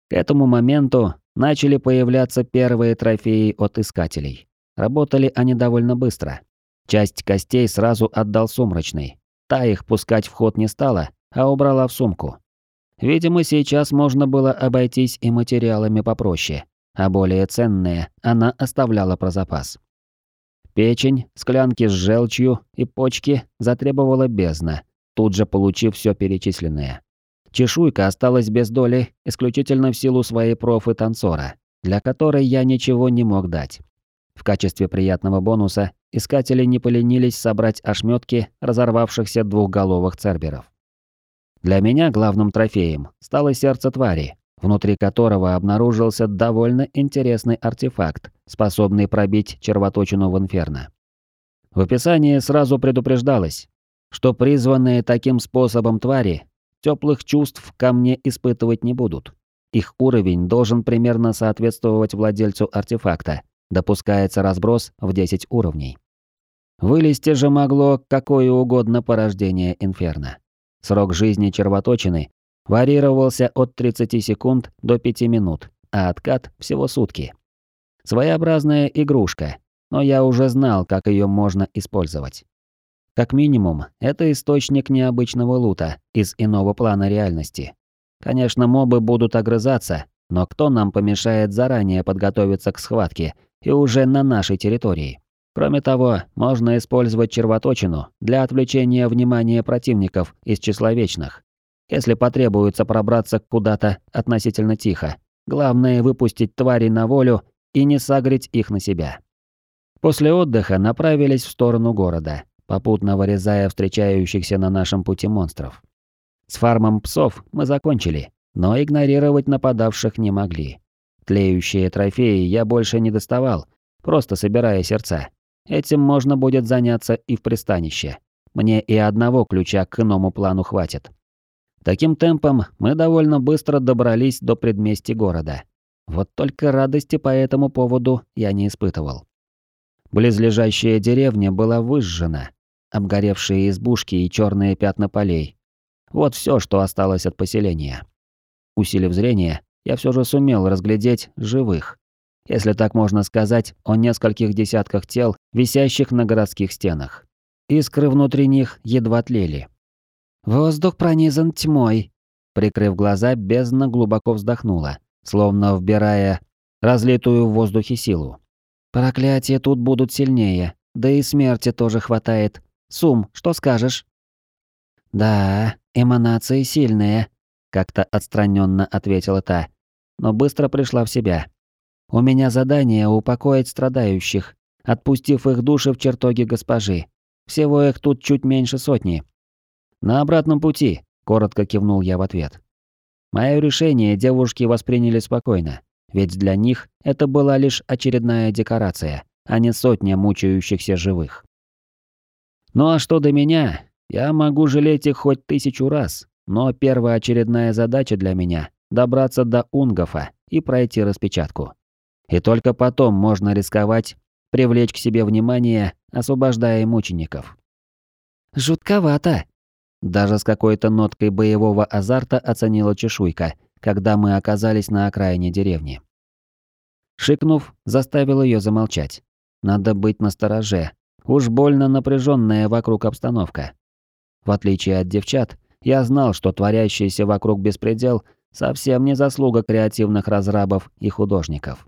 К этому моменту начали появляться первые трофеи от искателей. Работали они довольно быстро. Часть костей сразу отдал сумрачный. Та их пускать в ход не стала, а убрала в сумку. Видимо, сейчас можно было обойтись и материалами попроще, а более ценные она оставляла про запас. Печень, склянки с желчью и почки затребовала бездна, тут же получив все перечисленное. Чешуйка осталась без доли исключительно в силу своей профы танцора, для которой я ничего не мог дать. В качестве приятного бонуса искатели не поленились собрать ошметки разорвавшихся двухголовых церберов. Для меня главным трофеем стало сердце твари, внутри которого обнаружился довольно интересный артефакт, способный пробить червоточину в инферно. В описании сразу предупреждалось, что призванные таким способом твари теплых чувств ко мне испытывать не будут. Их уровень должен примерно соответствовать владельцу артефакта, допускается разброс в 10 уровней. Вылезти же могло какое угодно порождение инферно. Срок жизни червоточины варьировался от 30 секунд до 5 минут, а откат всего сутки. Своеобразная игрушка, но я уже знал, как ее можно использовать. Как минимум, это источник необычного лута из иного плана реальности. Конечно, мобы будут огрызаться, но кто нам помешает заранее подготовиться к схватке и уже на нашей территории? Кроме того, можно использовать червоточину для отвлечения внимания противников из числа вечных. Если потребуется пробраться куда-то относительно тихо, главное выпустить твари на волю и не сагрить их на себя. После отдыха направились в сторону города, попутно вырезая встречающихся на нашем пути монстров. С фармом псов мы закончили, но игнорировать нападавших не могли. Тлеющие трофеи я больше не доставал, просто собирая сердца. Этим можно будет заняться и в пристанище. Мне и одного ключа к иному плану хватит. Таким темпом мы довольно быстро добрались до предместья города. Вот только радости по этому поводу я не испытывал. Близлежащая деревня была выжжена. Обгоревшие избушки и черные пятна полей. Вот все, что осталось от поселения. Усилив зрение, я все же сумел разглядеть живых если так можно сказать, о нескольких десятках тел, висящих на городских стенах. Искры внутри них едва тлели. «Воздух пронизан тьмой», Прикрыв глаза, бездна глубоко вздохнула, словно вбирая разлитую в воздухе силу. «Проклятия тут будут сильнее, да и смерти тоже хватает. Сум, что скажешь?» «Да, эманации сильные», — как-то отстраненно ответила та, но быстро пришла в себя. У меня задание упокоить страдающих, отпустив их души в чертоге госпожи. Всего их тут чуть меньше сотни. На обратном пути, коротко кивнул я в ответ. Мое решение девушки восприняли спокойно, ведь для них это была лишь очередная декорация, а не сотня мучающихся живых. Ну а что до меня, я могу жалеть их хоть тысячу раз, но первоочередная задача для меня – добраться до Унгофа и пройти распечатку. И только потом можно рисковать, привлечь к себе внимание, освобождая мучеников. «Жутковато!» Даже с какой-то ноткой боевого азарта оценила чешуйка, когда мы оказались на окраине деревни. Шикнув, заставил ее замолчать. Надо быть настороже. Уж больно напряженная вокруг обстановка. В отличие от девчат, я знал, что творящийся вокруг беспредел совсем не заслуга креативных разрабов и художников.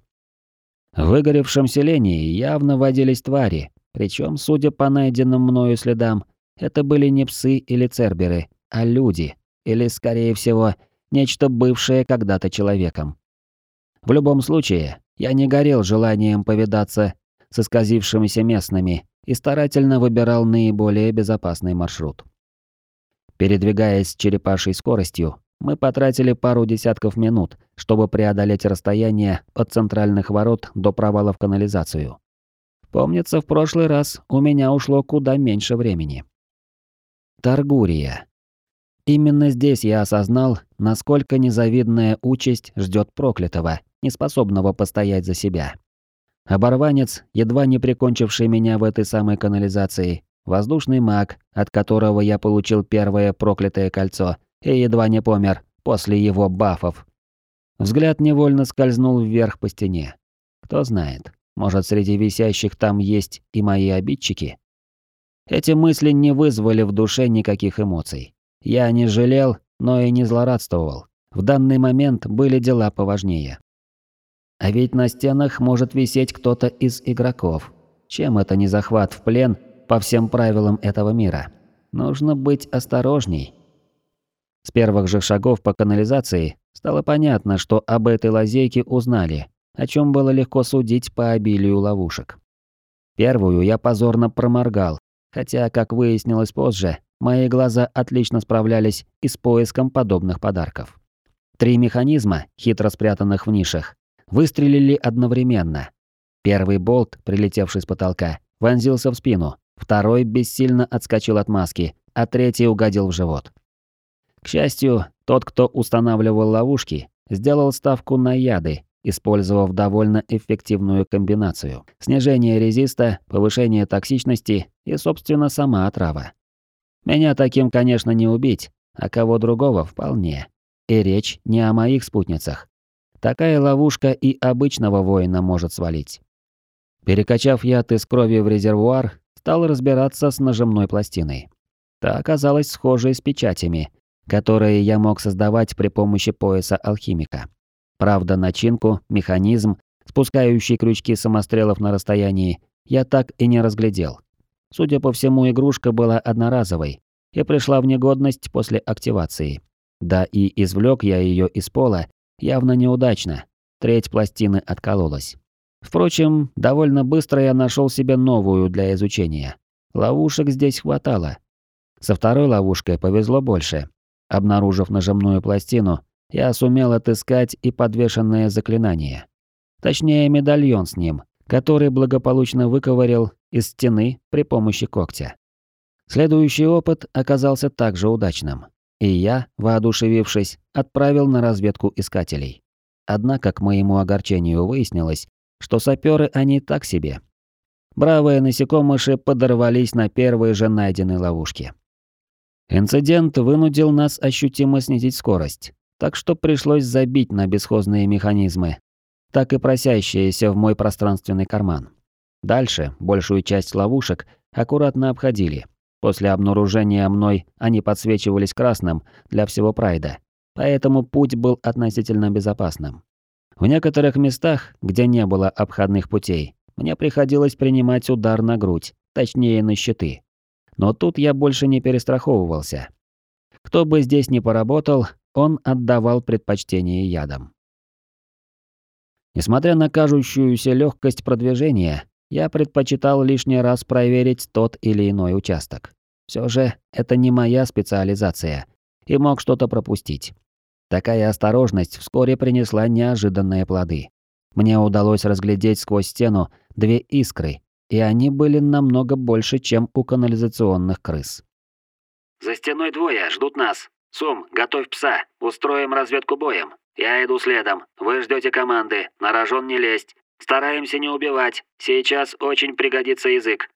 В выгоревшем селении явно водились твари, причем, судя по найденным мною следам, это были не псы или церберы, а люди, или, скорее всего, нечто бывшее когда-то человеком. В любом случае, я не горел желанием повидаться с исказившимися местными и старательно выбирал наиболее безопасный маршрут. Передвигаясь с черепашей скоростью, мы потратили пару десятков минут, чтобы преодолеть расстояние от центральных ворот до провала в канализацию. Помнится, в прошлый раз у меня ушло куда меньше времени. Таргурия. Именно здесь я осознал, насколько незавидная участь ждет проклятого, неспособного постоять за себя. Оборванец, едва не прикончивший меня в этой самой канализации, воздушный маг, от которого я получил первое проклятое кольцо, и едва не помер после его бафов. Взгляд невольно скользнул вверх по стене. Кто знает, может, среди висящих там есть и мои обидчики? Эти мысли не вызвали в душе никаких эмоций. Я не жалел, но и не злорадствовал. В данный момент были дела поважнее. А ведь на стенах может висеть кто-то из игроков. Чем это не захват в плен по всем правилам этого мира? Нужно быть осторожней. С первых же шагов по канализации стало понятно, что об этой лазейке узнали, о чем было легко судить по обилию ловушек. Первую я позорно проморгал, хотя, как выяснилось позже, мои глаза отлично справлялись и с поиском подобных подарков. Три механизма, хитро спрятанных в нишах, выстрелили одновременно. Первый болт, прилетевший с потолка, вонзился в спину, второй бессильно отскочил от маски, а третий угодил в живот. К счастью, тот, кто устанавливал ловушки, сделал ставку на яды, использовав довольно эффективную комбинацию. Снижение резиста, повышение токсичности и, собственно, сама отрава. Меня таким, конечно, не убить, а кого другого вполне. И речь не о моих спутницах. Такая ловушка и обычного воина может свалить. Перекачав яд из крови в резервуар, стал разбираться с нажимной пластиной. Та оказалась схожей с печатями, которые я мог создавать при помощи пояса алхимика. Правда, начинку, механизм, спускающий крючки самострелов на расстоянии, я так и не разглядел. Судя по всему, игрушка была одноразовой и пришла в негодность после активации. Да и извлек я ее из пола явно неудачно. Треть пластины откололась. Впрочем, довольно быстро я нашел себе новую для изучения. Ловушек здесь хватало. Со второй ловушкой повезло больше. Обнаружив нажимную пластину, я сумел отыскать и подвешенное заклинание. Точнее, медальон с ним, который благополучно выковырял из стены при помощи когтя. Следующий опыт оказался также удачным, и я, воодушевившись, отправил на разведку искателей. Однако, к моему огорчению выяснилось, что саперы они так себе. Бравые насекомыши подорвались на первой же найденной ловушке. Инцидент вынудил нас ощутимо снизить скорость, так что пришлось забить на бесхозные механизмы, так и просящиеся в мой пространственный карман. Дальше большую часть ловушек аккуратно обходили. После обнаружения мной они подсвечивались красным для всего прайда, поэтому путь был относительно безопасным. В некоторых местах, где не было обходных путей, мне приходилось принимать удар на грудь, точнее на щиты. Но тут я больше не перестраховывался. Кто бы здесь ни поработал, он отдавал предпочтение ядам. Несмотря на кажущуюся легкость продвижения, я предпочитал лишний раз проверить тот или иной участок. Все же это не моя специализация, и мог что-то пропустить. Такая осторожность вскоре принесла неожиданные плоды. Мне удалось разглядеть сквозь стену две искры, и они были намного больше, чем у канализационных крыс. «За стеной двое, ждут нас», «Сум, готовь пса, устроим разведку боем. Я иду следом, вы ждете команды, на рожон не лезть. Стараемся не убивать, сейчас очень пригодится язык».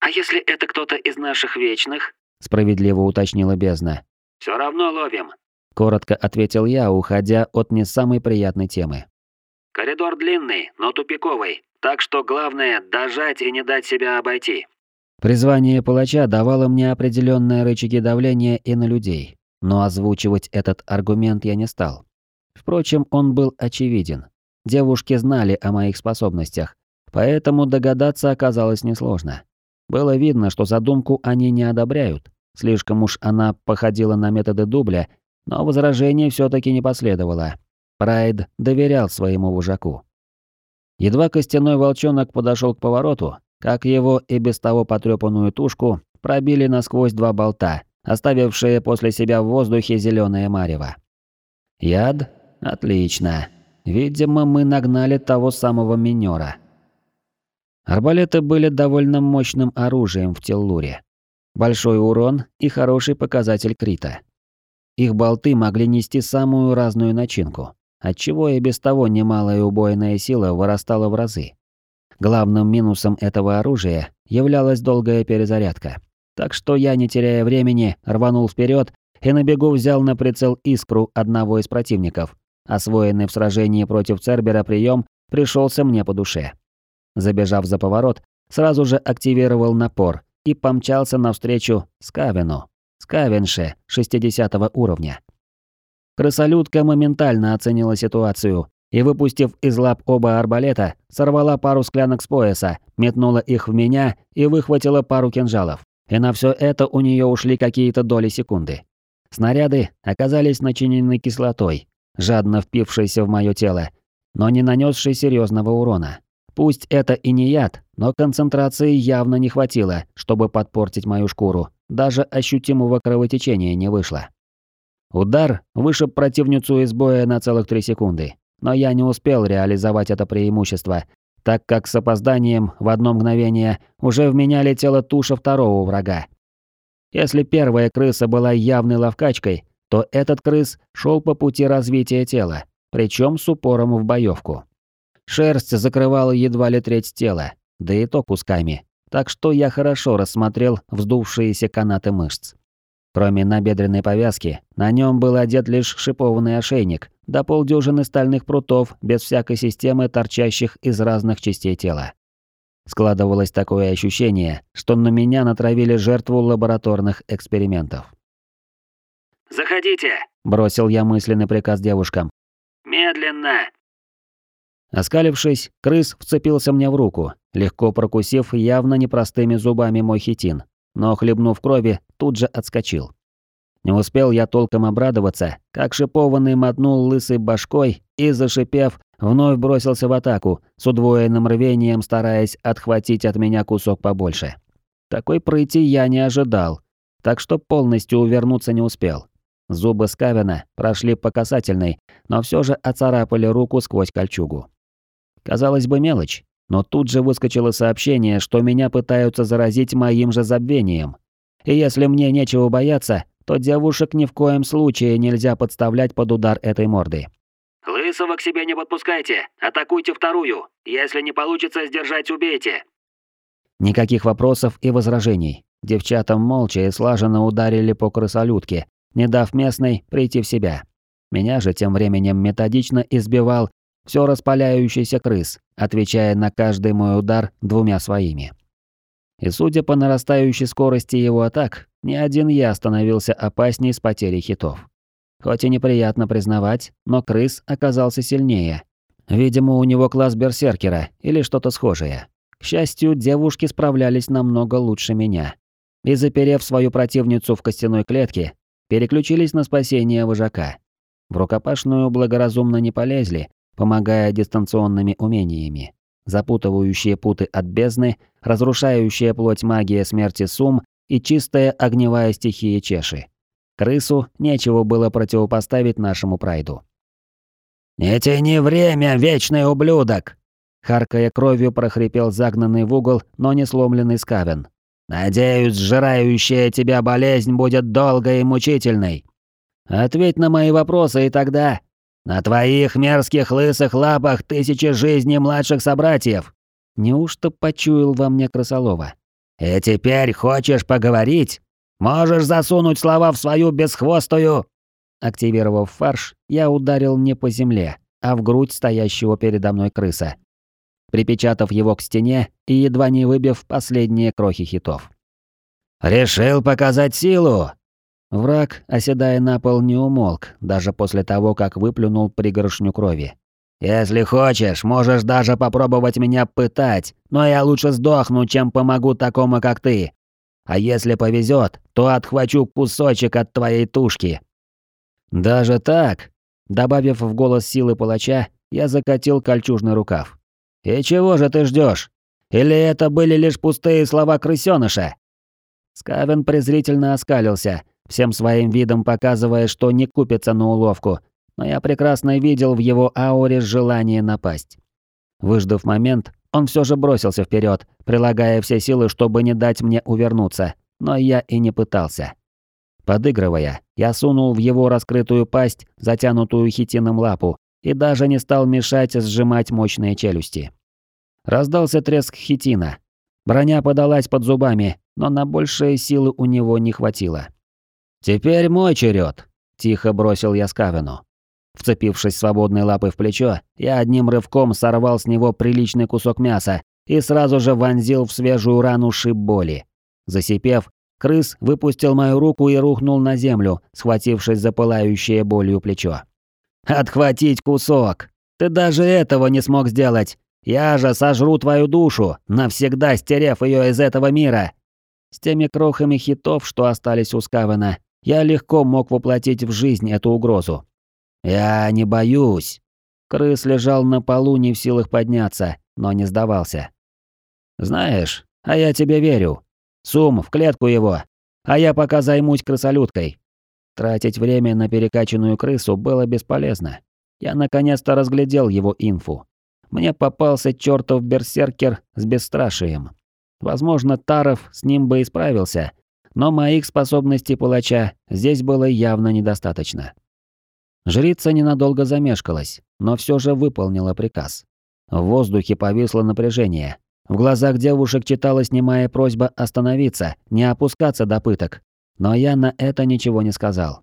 «А если это кто-то из наших вечных?» Справедливо уточнила бездна. «Все равно ловим», — коротко ответил я, уходя от не самой приятной темы. «Коридор длинный, но тупиковый, так что главное — дожать и не дать себя обойти». Призвание палача давало мне определенные рычаги давления и на людей, но озвучивать этот аргумент я не стал. Впрочем, он был очевиден. Девушки знали о моих способностях, поэтому догадаться оказалось несложно. Было видно, что задумку они не одобряют. Слишком уж она походила на методы дубля, но возражений все таки не последовало. Прайд доверял своему вожаку. Едва костяной волчонок подошел к повороту, как его и без того потрепанную тушку пробили насквозь два болта, оставившие после себя в воздухе зеленое марево. Яд? Отлично. Видимо, мы нагнали того самого минера. Арбалеты были довольно мощным оружием в Теллуре. Большой урон и хороший показатель крита. Их болты могли нести самую разную начинку, отчего и без того немалая убойная сила вырастала в разы. Главным минусом этого оружия являлась долгая перезарядка. Так что я, не теряя времени, рванул вперед и на бегу взял на прицел искру одного из противников. Освоенный в сражении против Цербера прием пришелся мне по душе. Забежав за поворот, сразу же активировал напор и помчался навстречу Скавену, Скавенше 60 уровня. Крысолютка моментально оценила ситуацию и, выпустив из лап оба арбалета, сорвала пару склянок с пояса, метнула их в меня и выхватила пару кинжалов. и на все это у нее ушли какие-то доли секунды. Снаряды оказались начинены кислотой, жадно впившейся в мое тело, но не нанесшей серьезного урона. Пусть это и не яд, но концентрации явно не хватило, чтобы подпортить мою шкуру. Даже ощутимого кровотечения не вышло. Удар вышиб противницу из боя на целых три секунды, но я не успел реализовать это преимущество, так как с опозданием в одно мгновение уже в меня летела туша второго врага. Если первая крыса была явной ловкачкой, то этот крыс шел по пути развития тела, причем с упором в боевку. Шерсть закрывала едва ли треть тела, да и то кусками, так что я хорошо рассмотрел вздувшиеся канаты мышц. Кроме набедренной повязки, на нем был одет лишь шипованный ошейник, да полдюжины стальных прутов без всякой системы, торчащих из разных частей тела. Складывалось такое ощущение, что на меня натравили жертву лабораторных экспериментов. «Заходите!» – бросил я мысленный приказ девушкам. «Медленно!» Оскалившись, крыс вцепился мне в руку, легко прокусив явно непростыми зубами мой хитин, но, хлебнув крови, тут же отскочил. Не успел я толком обрадоваться, как шипованный мотнул лысой башкой и, зашипев, вновь бросился в атаку, с удвоенным рвением стараясь отхватить от меня кусок побольше. Такой пройти я не ожидал, так что полностью увернуться не успел. Зубы Скавина прошли по касательной, но все же оцарапали руку сквозь кольчугу. Казалось бы, мелочь, но тут же выскочило сообщение, что меня пытаются заразить моим же забвением. И если мне нечего бояться, то девушек ни в коем случае нельзя подставлять под удар этой морды. «Лысого к себе не подпускайте! Атакуйте вторую! Если не получится сдержать, убейте!» Никаких вопросов и возражений. Девчата молча и слаженно ударили по крысолютке, не дав местной прийти в себя. Меня же тем временем методично избивал все распаляющийся крыс, отвечая на каждый мой удар двумя своими. И судя по нарастающей скорости его атак, ни один я становился опасней с потерей хитов. Хоть и неприятно признавать, но крыс оказался сильнее. Видимо, у него класс берсеркера или что-то схожее. К счастью, девушки справлялись намного лучше меня. И заперев свою противницу в костяной клетке, переключились на спасение вожака. В рукопашную благоразумно не полезли, помогая дистанционными умениями. Запутывающие путы от бездны, разрушающая плоть магия смерти сум и чистая огневая стихия чеши. Крысу нечего было противопоставить нашему прайду. «Не тяни время, вечный ублюдок!» Харкая кровью прохрипел загнанный в угол, но не сломленный скавен. «Надеюсь, сжирающая тебя болезнь будет долгой и мучительной». «Ответь на мои вопросы, и тогда...» На твоих мерзких лысых лапах тысячи жизней младших собратьев. Неужто почуял во мне крысолова? И теперь хочешь поговорить? Можешь засунуть слова в свою бесхвостую. Активировав фарш, я ударил не по земле, а в грудь стоящего передо мной крыса, припечатав его к стене и едва не выбив последние крохи хитов. «Решил показать силу? Враг, оседая на пол, не умолк, даже после того, как выплюнул пригоршню крови. «Если хочешь, можешь даже попробовать меня пытать, но я лучше сдохну, чем помогу такому, как ты. А если повезет, то отхвачу кусочек от твоей тушки». «Даже так?» Добавив в голос силы палача, я закатил кольчужный рукав. «И чего же ты ждешь? Или это были лишь пустые слова крысёныша?» Скавен презрительно оскалился, всем своим видом показывая, что не купится на уловку, но я прекрасно видел в его ауре желание напасть. Выждав момент, он все же бросился вперед, прилагая все силы, чтобы не дать мне увернуться, но я и не пытался. Подыгрывая, я сунул в его раскрытую пасть, затянутую хитином лапу, и даже не стал мешать сжимать мощные челюсти. Раздался треск хитина. Броня подалась под зубами, но на большие силы у него не хватило. «Теперь мой черед, тихо бросил я Скавину. Вцепившись свободной лапой в плечо, я одним рывком сорвал с него приличный кусок мяса и сразу же вонзил в свежую рану шип боли. Засипев, крыс выпустил мою руку и рухнул на землю, схватившись за пылающее болью плечо. «Отхватить кусок! Ты даже этого не смог сделать! Я же сожру твою душу, навсегда стерев ее из этого мира!» С теми крохами хитов, что остались у Скавена, я легко мог воплотить в жизнь эту угрозу. «Я не боюсь». Крыс лежал на полу не в силах подняться, но не сдавался. «Знаешь, а я тебе верю. Сум, в клетку его. А я пока займусь крысолюткой». Тратить время на перекачанную крысу было бесполезно. Я наконец-то разглядел его инфу. Мне попался чертов берсеркер с бесстрашием. Возможно, Таров с ним бы и справился, но моих способностей палача здесь было явно недостаточно. Жрица ненадолго замешкалась, но все же выполнила приказ. В воздухе повисло напряжение. В глазах девушек читалась немая просьба остановиться, не опускаться до пыток. Но я на это ничего не сказал.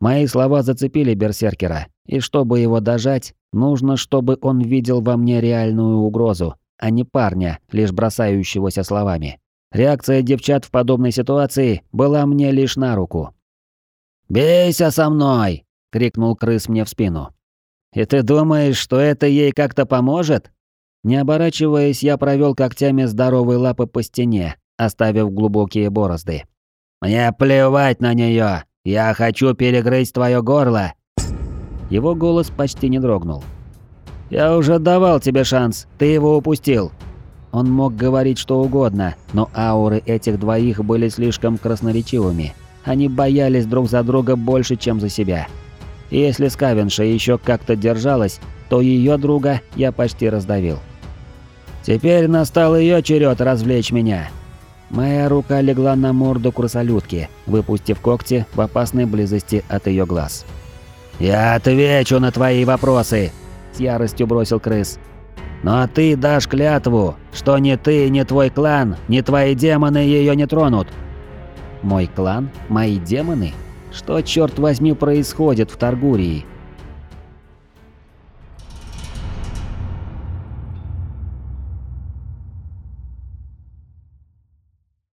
Мои слова зацепили берсеркера, и чтобы его дожать, нужно, чтобы он видел во мне реальную угрозу, а не парня, лишь бросающегося словами. Реакция девчат в подобной ситуации была мне лишь на руку. «Бейся со мной!» — крикнул крыс мне в спину. «И ты думаешь, что это ей как-то поможет?» Не оборачиваясь, я провел когтями здоровой лапы по стене, оставив глубокие борозды. «Мне плевать на нее! Я хочу перегрызть твое горло!» Его голос почти не дрогнул. «Я уже давал тебе шанс, ты его упустил!» Он мог говорить что угодно, но ауры этих двоих были слишком красноречивыми. Они боялись друг за друга больше, чем за себя. Если Скавенша еще как-то держалась, то ее друга я почти раздавил. Теперь настал ее черед развлечь меня. Моя рука легла на морду крысолютки, выпустив когти в опасной близости от ее глаз. «Я отвечу на твои вопросы!» – с яростью бросил крыс. «Но ты дашь клятву, что ни ты, ни твой клан, ни твои демоны ее не тронут!» «Мой клан? Мои демоны? Что, черт возьми, происходит в Таргурии?»